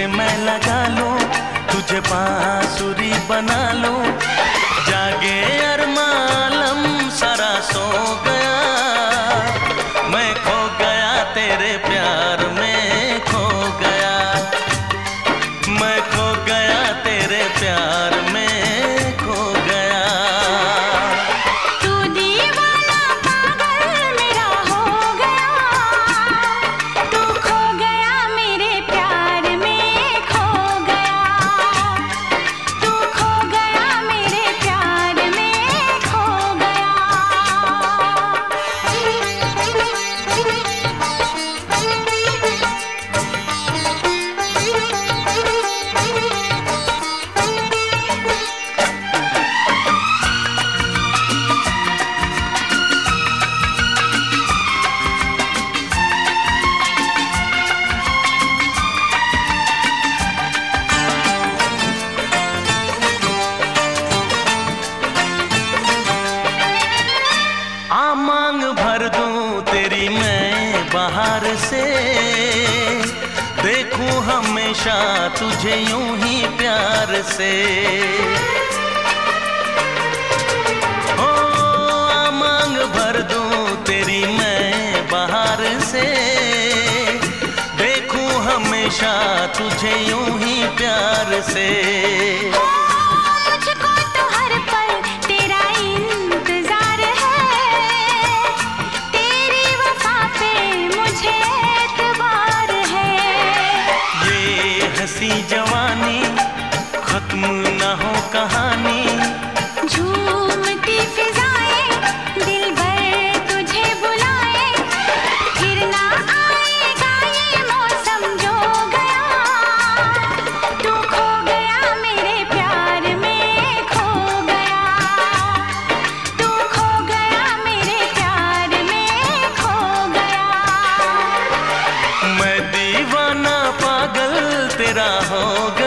से मैं लगा लूँ, तुझे बांसुरी बना लूँ। जागे अरमालम सारा सो गया। मैं खो गया तेरे बाहर से। देखूँ हमेशा तुझे यूँ ही प्यार से। ओ मांग भर दूँ तेरी मैं बाहर से। देखूँ हमेशा तुझे यूँ ही प्यार से। जवान रहोगे